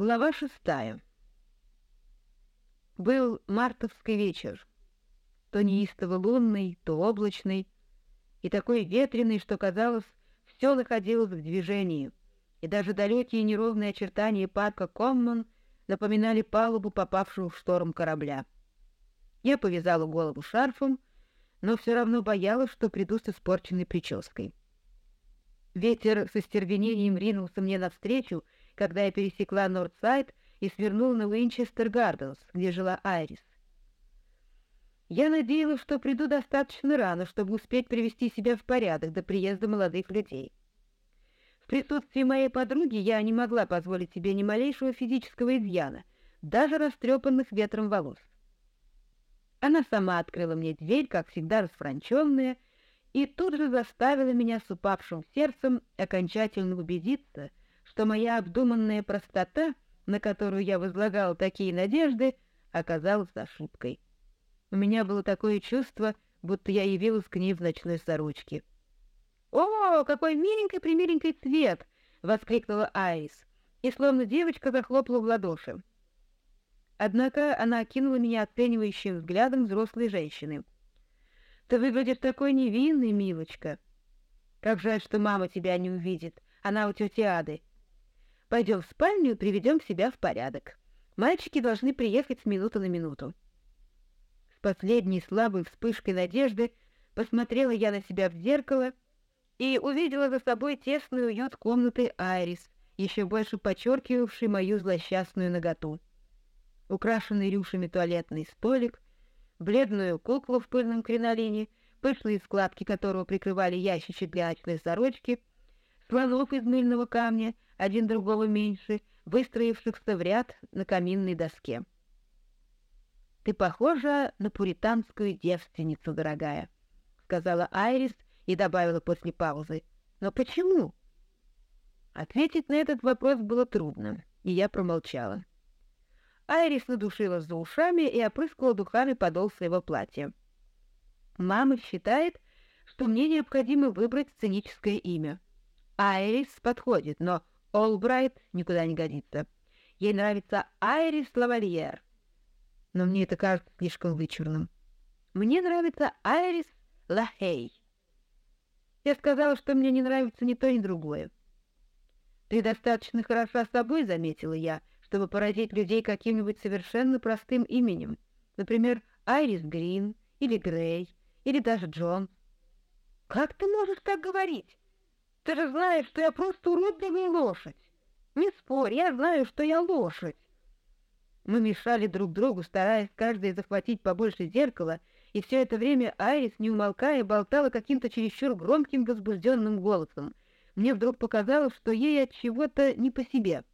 Глава шестая. Был мартовский вечер, то неистово лунный, то облачный, и такой ветреный, что, казалось, все находилось в движении, и даже далекие неровные очертания парка Коммон напоминали палубу попавшего в шторм корабля. Я повязала голову шарфом, но все равно боялась, что приду с испорченной прической. Ветер со стервенением ринулся мне навстречу, когда я пересекла Нордсайд и свернула на Уинчестер Гарденс, где жила Айрис. Я надеялась, что приду достаточно рано, чтобы успеть привести себя в порядок до приезда молодых людей. В присутствии моей подруги я не могла позволить себе ни малейшего физического изъяна, даже растрепанных ветром волос. Она сама открыла мне дверь, как всегда расфранченная, и тут же заставила меня с упавшим сердцем окончательно убедиться, что моя обдуманная простота, на которую я возлагал такие надежды, оказалась ошибкой. У меня было такое чувство, будто я явилась к ней в ночной сорочке. «О, какой миленький-примиленький цвет!» — воскликнула Айрис, и словно девочка захлопала в ладоши. Однако она окинула меня оценивающим взглядом взрослой женщины. «Ты выглядишь такой невинной, милочка!» «Как жаль, что мама тебя не увидит, она у тети Ады. Пойдем в спальню и приведем себя в порядок. Мальчики должны приехать с минуты на минуту. С последней слабой вспышкой надежды посмотрела я на себя в зеркало и увидела за собой тесный уют комнаты Айрис, еще больше подчеркивавший мою злосчастную наготу. Украшенный рюшами туалетный столик, бледную куклу в пыльном кринолине, пышные складки которого прикрывали ящичек для ночной сорочки, слонов из мыльного камня — один другого меньше, выстроившихся в ряд на каминной доске. «Ты похожа на пуританскую девственницу, дорогая», — сказала Айрис и добавила после паузы. «Но почему?» Ответить на этот вопрос было трудно, и я промолчала. Айрис надушила за ушами и опрыскала духами подол своего платья. «Мама считает, что мне необходимо выбрать сценическое имя. Айрис подходит, но Олбрайт никуда не годится. Ей нравится Айрис Лавальер. Но мне это кажется слишком вычурным. Мне нравится Айрис Лахей. Я сказала, что мне не нравится ни то, ни другое. Ты достаточно хороша собой, заметила я, чтобы поразить людей каким-нибудь совершенно простым именем. Например, Айрис Грин или Грей или даже Джон. Как ты можешь так говорить? Ты же знаешь, что я просто уродливая лошадь. Не спорь, я знаю, что я лошадь. Мы мешали друг другу, стараясь каждый захватить побольше зеркала, и все это время Айрис, не умолкая, болтала каким-то чересчур громким возбужденным голосом. Мне вдруг показалось, что ей от чего-то не по себе.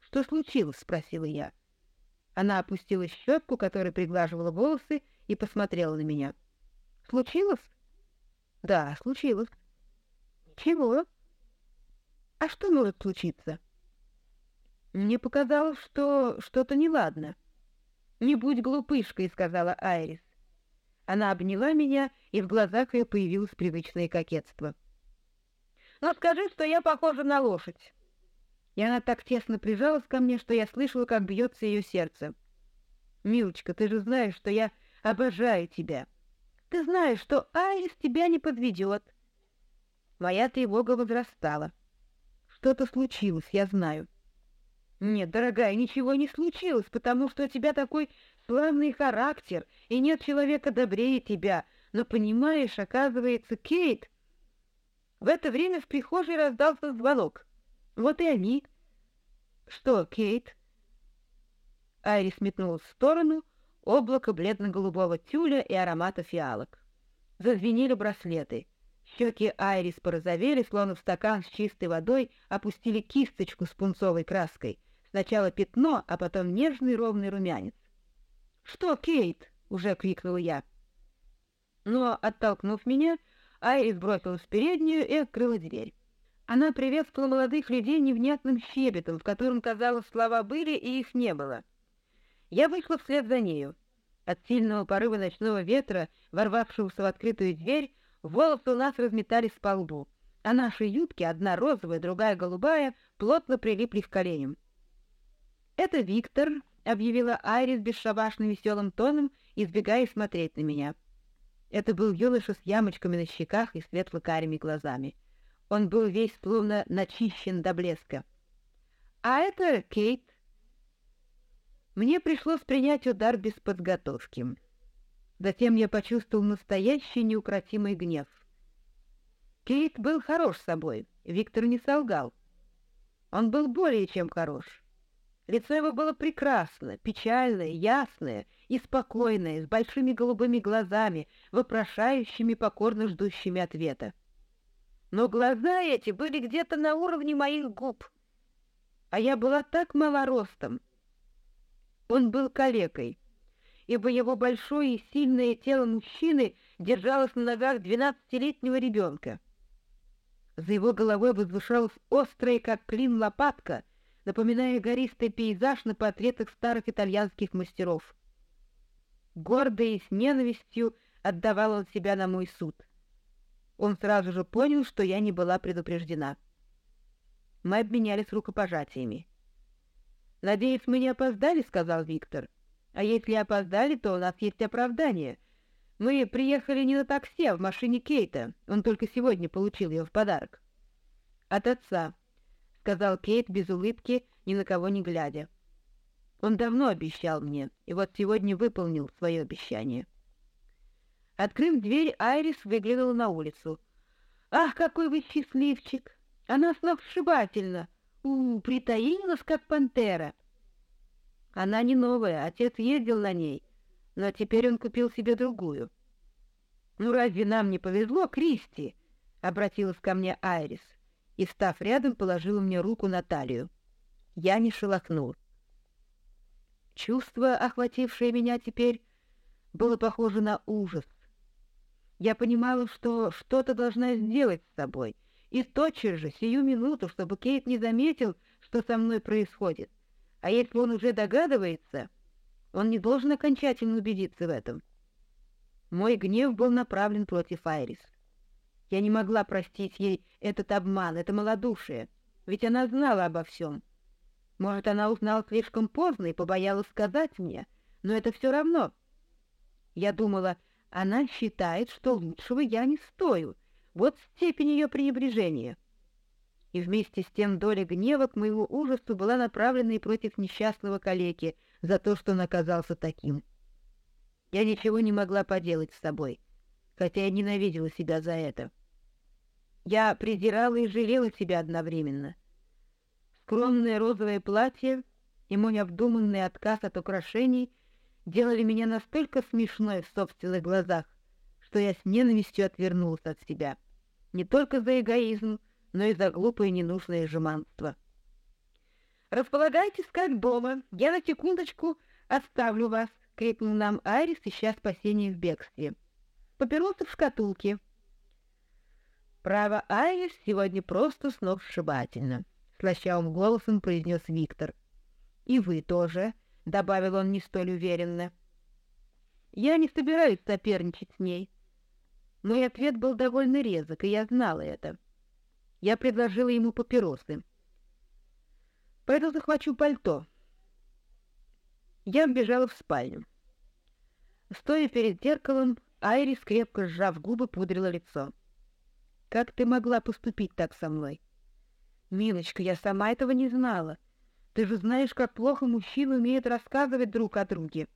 «Что случилось?» — спросила я. Она опустила щетку, которая приглаживала волосы, и посмотрела на меня. «Случилось?» «Да, случилось». Чего? А что может случиться? Мне показалось, что что-то неладно. Не будь глупышкой, сказала Айрис. Она обняла меня, и в глазах ее появилось привычное кокетство. Но «Ну, скажи, что я похожа на лошадь. И она так тесно прижалась ко мне, что я слышала, как бьется ее сердце. Милочка, ты же знаешь, что я обожаю тебя. Ты знаешь, что Айрис тебя не подведет. Моя тревога возрастала. Что-то случилось, я знаю. Нет, дорогая, ничего не случилось, потому что у тебя такой славный характер, и нет человека добрее тебя. Но, понимаешь, оказывается, Кейт... В это время в прихожей раздался звонок. Вот и они. Что, Кейт? Айрис метнулась в сторону облако бледно-голубого тюля и аромата фиалок. Зазвенели браслеты — Щеки Айрис порозовели, словно в стакан с чистой водой опустили кисточку с пунцовой краской. Сначала пятно, а потом нежный ровный румянец. «Что, Кейт?» — уже крикнула я. Но, оттолкнув меня, Айрис бросилась в переднюю и открыла дверь. Она приветствовала молодых людей невнятным щебетом, в котором, казалось, слова были и их не было. Я вышла вслед за нею. От сильного порыва ночного ветра, ворвавшегося в открытую дверь, Волосы у нас разметались по лбу, а наши юбки, одна розовая, другая голубая, плотно прилипли к коленям. «Это Виктор», — объявила Айрис бесшабашным веселым тоном, избегая смотреть на меня. Это был юноша с ямочками на щеках и светло-карими глазами. Он был весь словно начищен до блеска. «А это Кейт». Мне пришлось принять удар без подготовки. Затем я почувствовал настоящий неукротимый гнев. Кейт был хорош собой, Виктор не солгал. Он был более чем хорош. Лицо его было прекрасно, печальное, ясное и спокойное, с большими голубыми глазами, вопрошающими, покорно ждущими ответа. Но глаза эти были где-то на уровне моих губ, а я была так малоростом. Он был калекой, ибо его большое и сильное тело мужчины держалось на ногах двенадцатилетнего ребенка. За его головой возвышалась острая, как клин, лопатка, напоминая гористый пейзаж на портретах старых итальянских мастеров. Гордо и с ненавистью отдавал он себя на мой суд. Он сразу же понял, что я не была предупреждена. Мы обменялись рукопожатиями. «Надеюсь, мы не опоздали», — сказал Виктор. «А если опоздали, то у нас есть оправдание. Мы приехали не на такси, а в машине Кейта. Он только сегодня получил ее в подарок». «От отца», сказал Кейт без улыбки, ни на кого не глядя. Он давно обещал мне, и вот сегодня выполнил свое обещание. Открыв дверь, Айрис выглянула на улицу. «Ах, какой вы счастливчик! Она сногсшибательна! У, притаилась, как пантера!» Она не новая, отец ездил на ней, но теперь он купил себе другую. «Ну разве нам не повезло, Кристи?» — обратилась ко мне Айрис и, став рядом, положила мне руку на талию. Я не шелохнул. Чувство, охватившее меня теперь, было похоже на ужас. Я понимала, что что-то должна сделать с собой, и тотчас же, сию минуту, чтобы Кейт не заметил, что со мной происходит. А если он уже догадывается, он не должен окончательно убедиться в этом. Мой гнев был направлен против Айрис. Я не могла простить ей этот обман, это малодушие, ведь она знала обо всем. Может, она узнала слишком поздно и побоялась сказать мне, но это все равно. Я думала, она считает, что лучшего я не стою. Вот степень ее пренебрежения. И вместе с тем доля гнева к моему ужасу была направлена и против несчастного калеки за то, что он оказался таким. Я ничего не могла поделать с собой, хотя я ненавидела себя за это. Я презирала и жалела себя одновременно. Скромное розовое платье и мой обдуманный отказ от украшений делали меня настолько смешной в собственных глазах, что я с ненавистью отвернулась от себя. Не только за эгоизм, но и за глупое ненужное жеманство. «Располагайтесь как дома. Я на секундочку оставлю вас», — крикнул нам Айрис, ища спасения в бегстве. «Папиросы в шкатулке». «Право, Айрис сегодня просто сногсшибательно», — слащавым голосом произнес Виктор. «И вы тоже», — добавил он не столь уверенно. «Я не собираюсь соперничать с ней». Мой ответ был довольно резок, и я знала это. Я предложила ему папиросы. «Пойду захвачу пальто». Я вбежала в спальню. Стоя перед зеркалом, Айрис, крепко сжав губы, пудрила лицо. Как ты могла поступить так со мной? Милочка, я сама этого не знала. Ты же знаешь, как плохо мужчины умеют рассказывать друг о друге.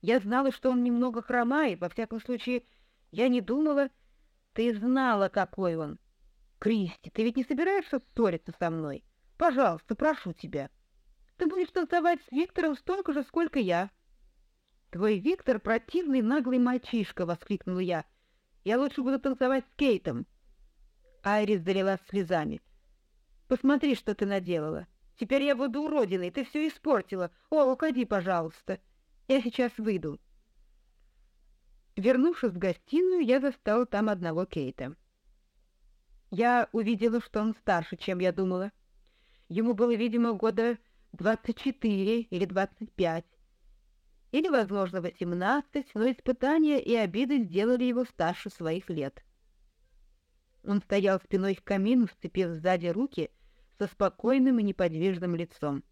Я знала, что он немного хромает, во всяком случае, я не думала... Ты знала, какой он. Кристи, ты ведь не собираешься ссориться со мной? Пожалуйста, прошу тебя. Ты будешь танцевать с Виктором столько же, сколько я. Твой Виктор — противный наглый мальчишка, — воскликнула я. Я лучше буду танцевать с Кейтом. Айрис залилась слезами. «Посмотри, что ты наделала. Теперь я буду уродиной, ты все испортила. О, уходи, пожалуйста. Я сейчас выйду». Вернувшись в гостиную, я застала там одного Кейта. Я увидела, что он старше, чем я думала. Ему было, видимо, года двадцать четыре или двадцать пять, или, возможно, восемнадцать, но испытания и обиды сделали его старше своих лет. Он стоял спиной к камину, сцепив сзади руки, со спокойным и неподвижным лицом.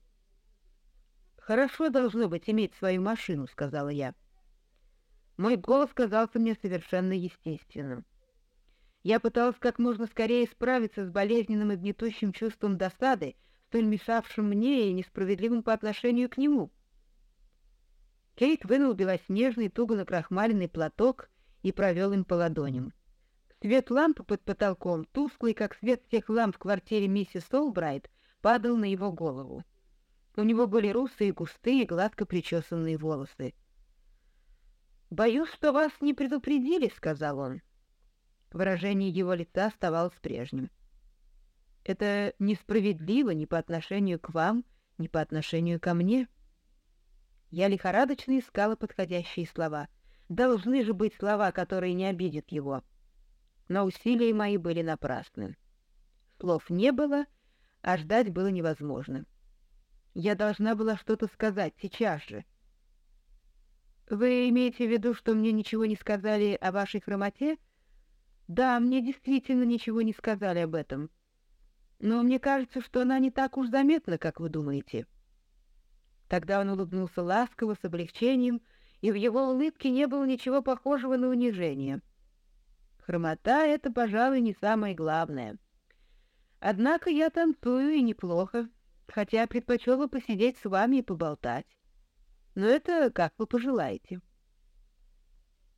хорошо должно быть иметь свою машину», — сказала я. Мой голос казался мне совершенно естественным. Я пыталась как можно скорее справиться с болезненным и гнетущим чувством досады, столь мешавшим мне и несправедливым по отношению к нему. Кейт вынул белоснежный, туго накрахмаленный платок и провел им по ладоням. Свет лампы под потолком, тусклый, как свет всех ламп в квартире миссис Олбрайт, падал на его голову. У него были русые, густые, гладко причесанные волосы. «Боюсь, что вас не предупредили», — сказал он. Выражение его лица оставалось прежним. «Это несправедливо ни по отношению к вам, ни по отношению ко мне». Я лихорадочно искала подходящие слова. Должны же быть слова, которые не обидят его. Но усилия мои были напрасны. Слов не было, а ждать было невозможно. Я должна была что-то сказать сейчас же. Вы имеете в виду, что мне ничего не сказали о вашей хромоте? Да, мне действительно ничего не сказали об этом. Но мне кажется, что она не так уж заметна, как вы думаете. Тогда он улыбнулся ласково, с облегчением, и в его улыбке не было ничего похожего на унижение. Хромота — это, пожалуй, не самое главное. Однако я танцую и неплохо хотя предпочел бы посидеть с вами и поболтать. Но это как вы пожелаете.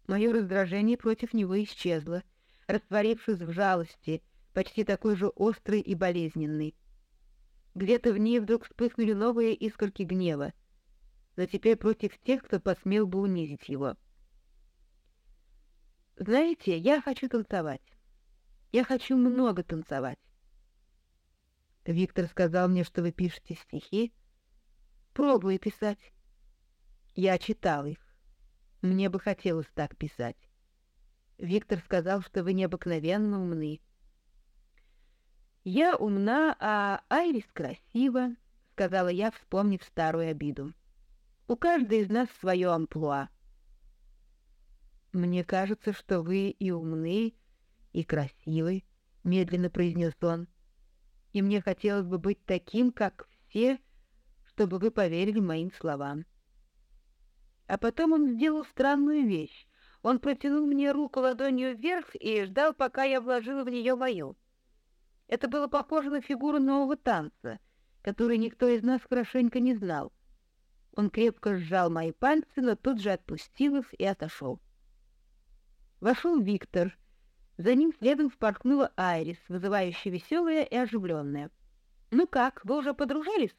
Мое раздражение против него исчезло, растворившись в жалости, почти такой же острой и болезненной. Где-то в ней вдруг вспыхнули новые искорки гнева, но теперь против тех, кто посмел бы унизить его. Знаете, я хочу танцевать. Я хочу много танцевать. Виктор сказал мне, что вы пишете стихи. Пробую писать. Я читал их. Мне бы хотелось так писать. Виктор сказал, что вы необыкновенно умны. Я умна, а Айрис красива, сказала я, вспомнив старую обиду. У каждой из нас свое амплуа. Мне кажется, что вы и умны, и красивы, медленно произнес он и мне хотелось бы быть таким, как все, чтобы вы поверили моим словам. А потом он сделал странную вещь. Он протянул мне руку ладонью вверх и ждал, пока я вложила в нее мою. Это было похоже на фигуру нового танца, который никто из нас хорошенько не знал. Он крепко сжал мои пальцы, но тут же отпустил их и отошел. Вошел Виктор — за ним следом впорхнула Айрис, вызывающе веселая и оживленная. «Ну как, вы уже подружились?»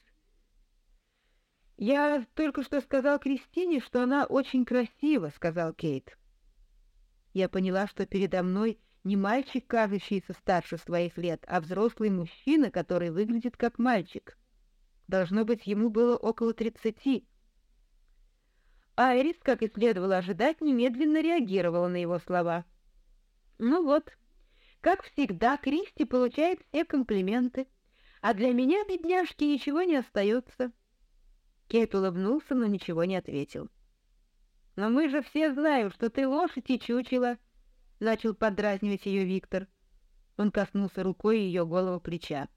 «Я только что сказал Кристине, что она очень красива», — сказал Кейт. Я поняла, что передо мной не мальчик, кажущийся старше своих лет, а взрослый мужчина, который выглядит как мальчик. Должно быть, ему было около тридцати. Айрис, как и следовало ожидать, немедленно реагировала на его слова — ну вот, как всегда, Кристи получает все комплименты, а для меня, бедняжки, ничего не остается. Кейт улыбнулся, но ничего не ответил. «Но мы же все знаем, что ты лошадь и чучело», — начал подразнивать ее Виктор. Он коснулся рукой ее голого плеча.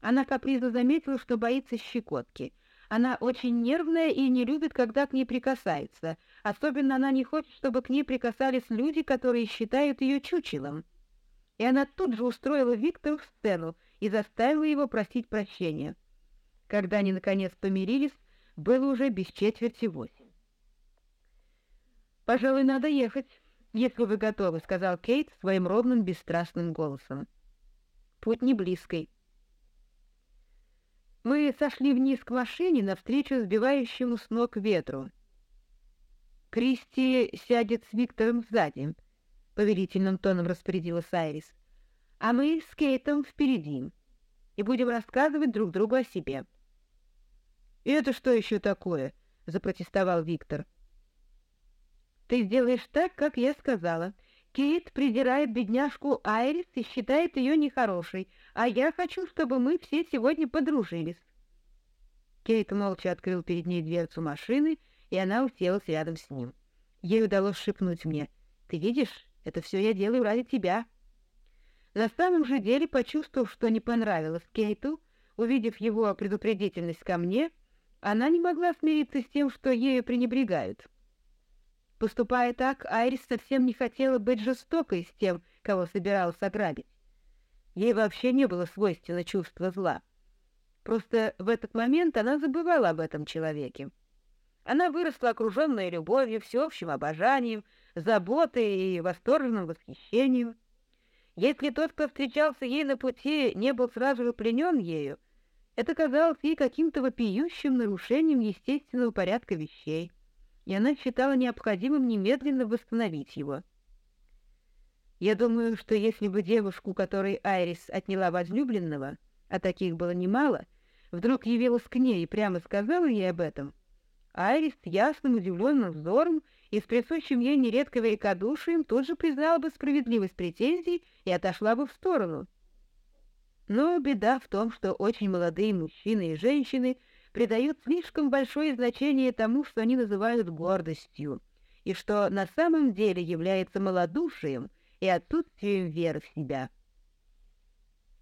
Она капризно заметила, что боится щекотки. Она очень нервная и не любит, когда к ней прикасаются, Особенно она не хочет, чтобы к ней прикасались люди, которые считают ее чучелом. И она тут же устроила Виктору сцену и заставила его просить прощения. Когда они, наконец, помирились, было уже без четверти восемь. «Пожалуй, надо ехать, если вы готовы», — сказал Кейт своим ровным, бесстрастным голосом. «Путь не близкий». Мы сошли вниз к машине навстречу сбивающему с ног ветру. Кристи сядет с Виктором сзади, — повелительным тоном распорядилась Айрис, — а мы с Кейтом впереди и будем рассказывать друг другу о себе. — Это что еще такое? — запротестовал Виктор. — Ты сделаешь так, как я сказала. Кейт придирает бедняжку Айрис и считает ее нехорошей, а я хочу, чтобы мы все сегодня подружились. Кейт молча открыл перед ней дверцу машины и она уселась рядом с ним. Ей удалось шепнуть мне, «Ты видишь, это все я делаю ради тебя». На самом же деле, почувствовав, что не понравилось Кейту, увидев его предупредительность ко мне, Она не могла смириться с тем, что ею пренебрегают. Поступая так, Айрис совсем не хотела быть жестокой с тем, кого собиралась ограбить. Ей вообще не было свойственно чувство зла. Просто в этот момент она забывала об этом человеке. Она выросла окруженная любовью, всеобщим обожанием, заботой и восторженным восхищением. Если тот, кто встречался ей на пути, не был сразу же пленен ею, это казалось ей каким-то вопиющим нарушением естественного порядка вещей, и она считала необходимым немедленно восстановить его. Я думаю, что если бы девушку, которой Айрис отняла возлюбленного, а таких было немало, вдруг явилась к ней и прямо сказала ей об этом, Айрис ясным удивленным взором и с присущим ей нередко великодушием тут же признала бы справедливость претензий и отошла бы в сторону. Но беда в том, что очень молодые мужчины и женщины придают слишком большое значение тому, что они называют гордостью, и что на самом деле является малодушием и отсутствием веры в себя.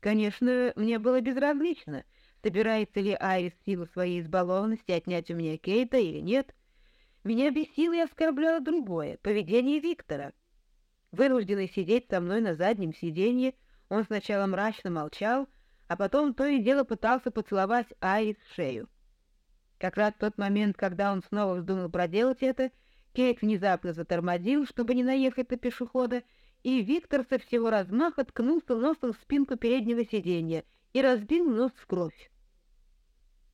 Конечно, мне было безразлично, собирается ли Айрис силу своей избалованности отнять у меня Кейта или нет, меня бесило и оскорбляло другое — поведение Виктора. Вынужденный сидеть со мной на заднем сиденье, он сначала мрачно молчал, а потом то и дело пытался поцеловать Айрис шею. Как раз в тот момент, когда он снова вздумал проделать это, Кейт внезапно затормозил, чтобы не наехать на пешехода, и Виктор со всего размаха ткнулся носом в спинку переднего сиденья и разбил нос в кровь.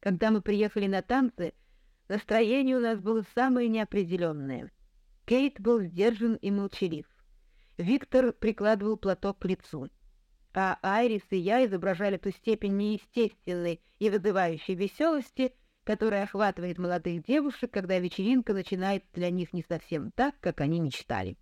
Когда мы приехали на танцы, Настроение у нас было самое неопределенное. Кейт был сдержан и молчалив. Виктор прикладывал платок к лицу. А Айрис и я изображали ту степень неестественной и вызывающей веселости, которая охватывает молодых девушек, когда вечеринка начинается для них не совсем так, как они мечтали.